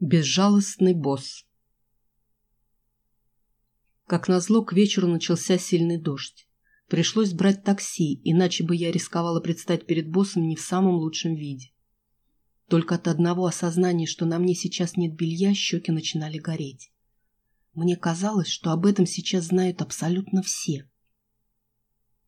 Безжалостный босс. Как назло, к вечеру начался сильный дождь. Пришлось брать такси, иначе бы я рисковала предстать перед боссом не в самом лучшем виде. Только от одного осознания, что на мне сейчас нет белья, щеки начинали гореть. Мне казалось, что об этом сейчас знают абсолютно все.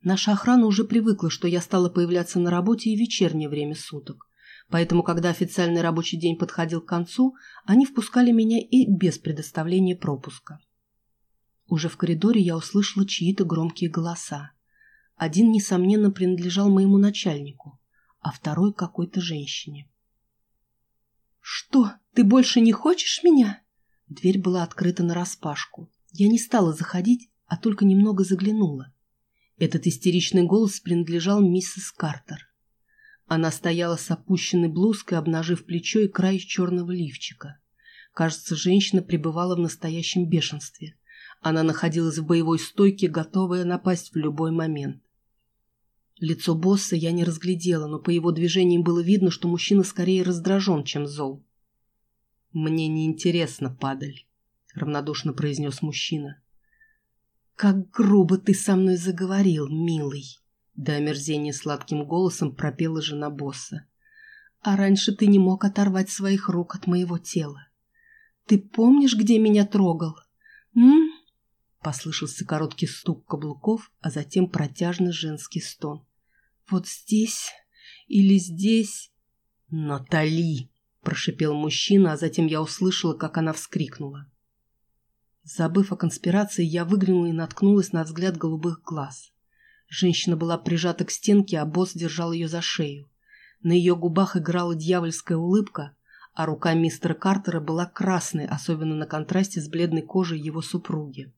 Наша охрана уже привыкла, что я стала появляться на работе и в вечернее время суток. Поэтому, когда официальный рабочий день подходил к концу, они впускали меня и без предоставления пропуска. Уже в коридоре я услышала чьи-то громкие голоса. Один, несомненно, принадлежал моему начальнику, а второй какой-то женщине. «Что, ты больше не хочешь меня?» Дверь была открыта нараспашку. Я не стала заходить, а только немного заглянула. Этот истеричный голос принадлежал миссис Картер. Она стояла с опущенной блузкой, обнажив плечо и край черного лифчика. Кажется, женщина пребывала в настоящем бешенстве. Она находилась в боевой стойке, готовая напасть в любой момент. Лицо босса я не разглядела, но по его движениям было видно, что мужчина скорее раздражен, чем зол. «Мне неинтересно, падаль», — равнодушно произнес мужчина. «Как грубо ты со мной заговорил, милый!» До омерзения сладким голосом пропела жена босса. «А раньше ты не мог оторвать своих рук от моего тела. Ты помнишь, где меня трогал? М?», Послышался короткий стук каблуков, а затем протяжный женский стон. «Вот здесь или здесь?» «Натали!» – прошипел мужчина, а затем я услышала, как она вскрикнула. Забыв о конспирации, я выглянула и наткнулась на взгляд голубых глаз. Женщина была прижата к стенке, а босс держал ее за шею. На ее губах играла дьявольская улыбка, а рука мистера Картера была красной, особенно на контрасте с бледной кожей его супруги.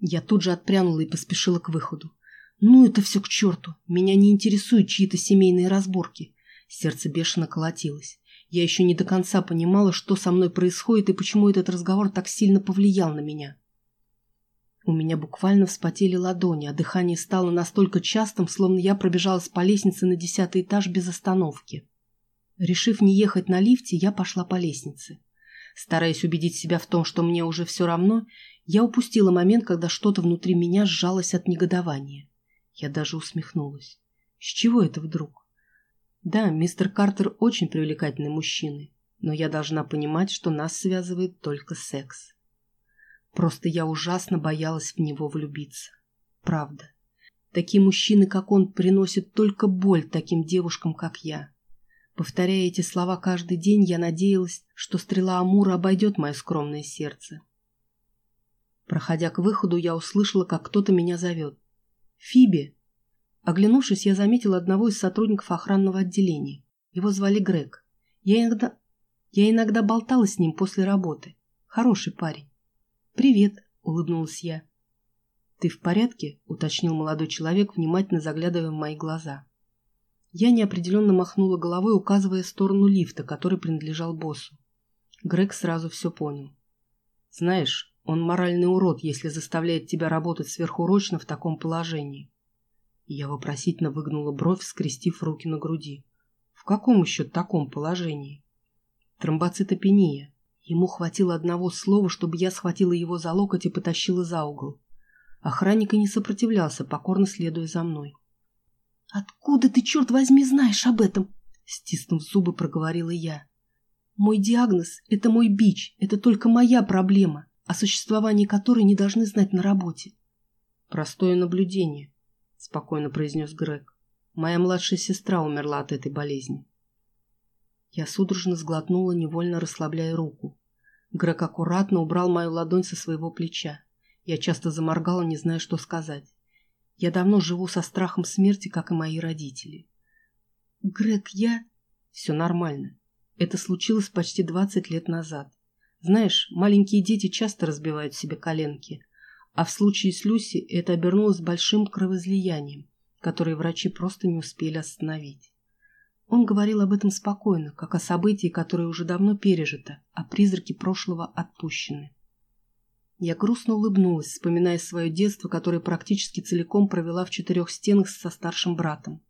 Я тут же отпрянула и поспешила к выходу. «Ну, это все к черту! Меня не интересуют чьи-то семейные разборки!» Сердце бешено колотилось. Я еще не до конца понимала, что со мной происходит и почему этот разговор так сильно повлиял на меня. У меня буквально вспотели ладони, а дыхание стало настолько частым, словно я пробежалась по лестнице на десятый этаж без остановки. Решив не ехать на лифте, я пошла по лестнице. Стараясь убедить себя в том, что мне уже все равно, я упустила момент, когда что-то внутри меня сжалось от негодования. Я даже усмехнулась. С чего это вдруг? Да, мистер Картер очень привлекательный мужчина, но я должна понимать, что нас связывает только секс. Просто я ужасно боялась в него влюбиться. Правда. Такие мужчины, как он, приносят только боль таким девушкам, как я. Повторяя эти слова каждый день, я надеялась, что стрела Амура обойдет мое скромное сердце. Проходя к выходу, я услышала, как кто-то меня зовет. «Фиби!» Оглянувшись, я заметила одного из сотрудников охранного отделения. Его звали Грег. Я иногда, я иногда болтала с ним после работы. Хороший парень. «Привет», — улыбнулась я. «Ты в порядке?» — уточнил молодой человек, внимательно заглядывая в мои глаза. Я неопределенно махнула головой, указывая сторону лифта, который принадлежал боссу. Грег сразу все понял. «Знаешь, он моральный урод, если заставляет тебя работать сверхурочно в таком положении». Я вопросительно выгнула бровь, скрестив руки на груди. «В каком еще таком положении?» «Тромбоцитопения», Ему хватило одного слова, чтобы я схватила его за локоть и потащила за угол. Охранник и не сопротивлялся, покорно следуя за мной. «Откуда ты, черт возьми, знаешь об этом?» Стиснув зубы, проговорила я. «Мой диагноз — это мой бич, это только моя проблема, о существовании которой не должны знать на работе». «Простое наблюдение», — спокойно произнес Грег. «Моя младшая сестра умерла от этой болезни». Я судорожно сглотнула, невольно расслабляя руку. Грег аккуратно убрал мою ладонь со своего плеча. Я часто заморгала, не зная, что сказать. Я давно живу со страхом смерти, как и мои родители. Грег, я... Все нормально. Это случилось почти двадцать лет назад. Знаешь, маленькие дети часто разбивают себе коленки. А в случае с Люси это обернулось большим кровоизлиянием, которое врачи просто не успели остановить. Он говорил об этом спокойно, как о событии, которое уже давно пережито, а призраки прошлого отпущены. Я грустно улыбнулась, вспоминая свое детство, которое практически целиком провела в четырех стенах со старшим братом.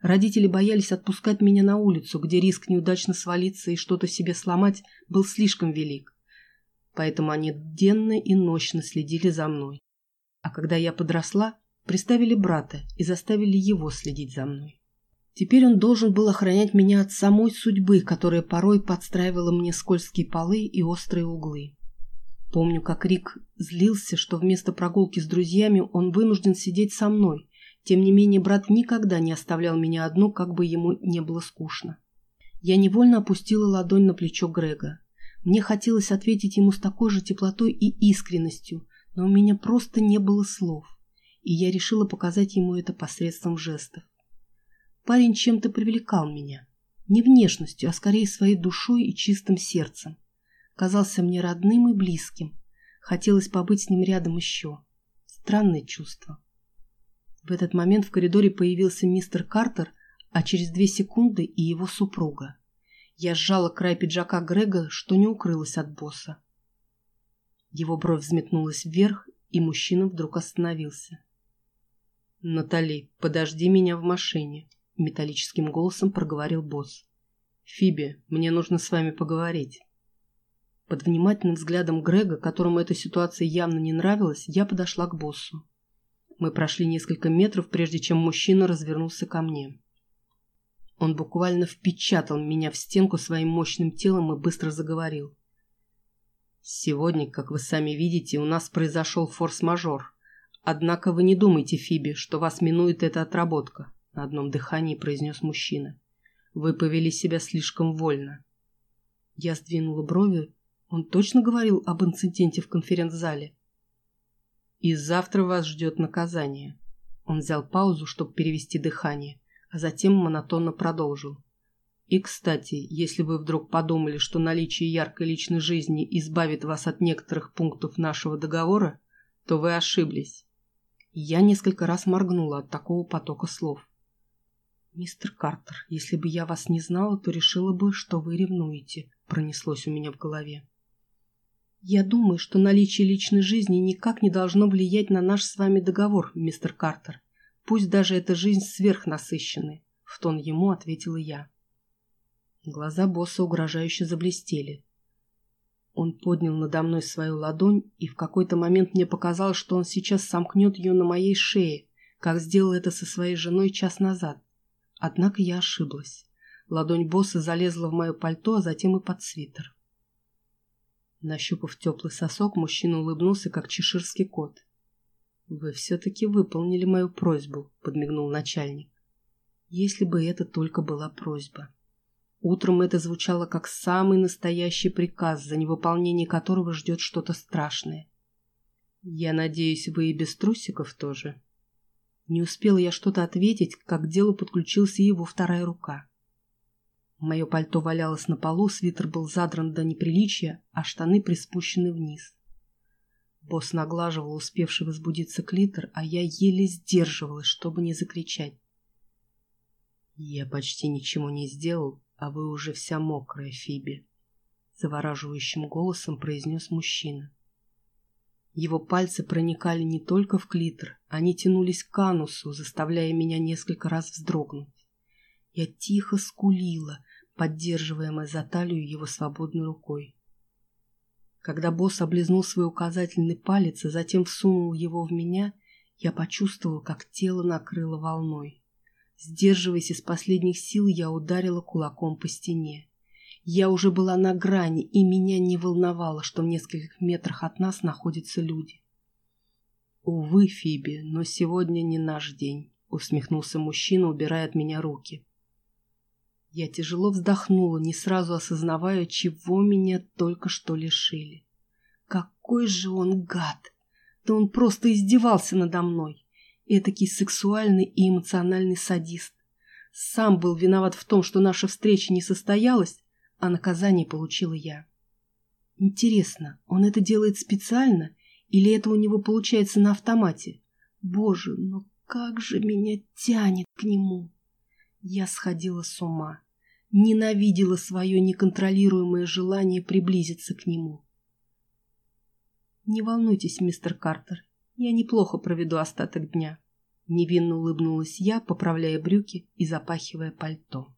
Родители боялись отпускать меня на улицу, где риск неудачно свалиться и что-то себе сломать был слишком велик. Поэтому они денно и ночно следили за мной. А когда я подросла, приставили брата и заставили его следить за мной. Теперь он должен был охранять меня от самой судьбы, которая порой подстраивала мне скользкие полы и острые углы. Помню, как Рик злился, что вместо прогулки с друзьями он вынужден сидеть со мной, тем не менее, брат никогда не оставлял меня одну, как бы ему не было скучно. Я невольно опустила ладонь на плечо Грега. Мне хотелось ответить ему с такой же теплотой и искренностью, но у меня просто не было слов, и я решила показать ему это посредством жестов. Парень чем-то привлекал меня. Не внешностью, а скорее своей душой и чистым сердцем. Казался мне родным и близким. Хотелось побыть с ним рядом еще. Странное чувство. В этот момент в коридоре появился мистер Картер, а через две секунды и его супруга. Я сжала край пиджака Грега, что не укрылось от босса. Его бровь взметнулась вверх, и мужчина вдруг остановился. «Натали, подожди меня в машине», — металлическим голосом проговорил босс. «Фиби, мне нужно с вами поговорить». Под внимательным взглядом Грега, которому эта ситуация явно не нравилась, я подошла к боссу. Мы прошли несколько метров, прежде чем мужчина развернулся ко мне. Он буквально впечатал меня в стенку своим мощным телом и быстро заговорил. «Сегодня, как вы сами видите, у нас произошел форс-мажор. Однако вы не думайте, Фиби, что вас минует эта отработка», — на одном дыхании произнес мужчина. «Вы повели себя слишком вольно». Я сдвинула брови. Он точно говорил об инциденте в конференц-зале? И завтра вас ждет наказание. Он взял паузу, чтобы перевести дыхание, а затем монотонно продолжил. И, кстати, если вы вдруг подумали, что наличие яркой личной жизни избавит вас от некоторых пунктов нашего договора, то вы ошиблись. Я несколько раз моргнула от такого потока слов. «Мистер Картер, если бы я вас не знала, то решила бы, что вы ревнуете», пронеслось у меня в голове. «Я думаю, что наличие личной жизни никак не должно влиять на наш с вами договор, мистер Картер. Пусть даже эта жизнь сверхнасыщенная», — в тон ему ответила я. Глаза босса угрожающе заблестели. Он поднял надо мной свою ладонь, и в какой-то момент мне показалось, что он сейчас сомкнет ее на моей шее, как сделал это со своей женой час назад. Однако я ошиблась. Ладонь босса залезла в мое пальто, а затем и под свитер. Нащупав теплый сосок, мужчина улыбнулся, как чеширский кот. «Вы все-таки выполнили мою просьбу», — подмигнул начальник. «Если бы это только была просьба». Утром это звучало как самый настоящий приказ, за невыполнение которого ждет что-то страшное. «Я надеюсь, вы и без трусиков тоже?» Не успела я что-то ответить, как к делу подключился его вторая рука. Мое пальто валялось на полу, свитер был задран до неприличия, а штаны приспущены вниз. Босс наглаживал успевший возбудиться клитор, а я еле сдерживалась, чтобы не закричать. «Я почти ничего не сделал, а вы уже вся мокрая, Фиби», — завораживающим голосом произнес мужчина. Его пальцы проникали не только в клитор, они тянулись к анусу, заставляя меня несколько раз вздрогнуть. Я тихо скулила, поддерживаемая за талию его свободной рукой. Когда босс облизнул свой указательный палец, а затем всунул его в меня, я почувствовал, как тело накрыло волной. Сдерживаясь из последних сил, я ударила кулаком по стене. Я уже была на грани, и меня не волновало, что в нескольких метрах от нас находятся люди. «Увы, Фиби, но сегодня не наш день», — усмехнулся мужчина, убирая от меня руки. Я тяжело вздохнула, не сразу осознавая, чего меня только что лишили. Какой же он гад! Да он просто издевался надо мной. Этакий сексуальный и эмоциональный садист. Сам был виноват в том, что наша встреча не состоялась, а наказание получила я. Интересно, он это делает специально или это у него получается на автомате? Боже, но как же меня тянет к нему! Я сходила с ума, ненавидела свое неконтролируемое желание приблизиться к нему. «Не волнуйтесь, мистер Картер, я неплохо проведу остаток дня», — Невинно улыбнулась я, поправляя брюки и запахивая пальто.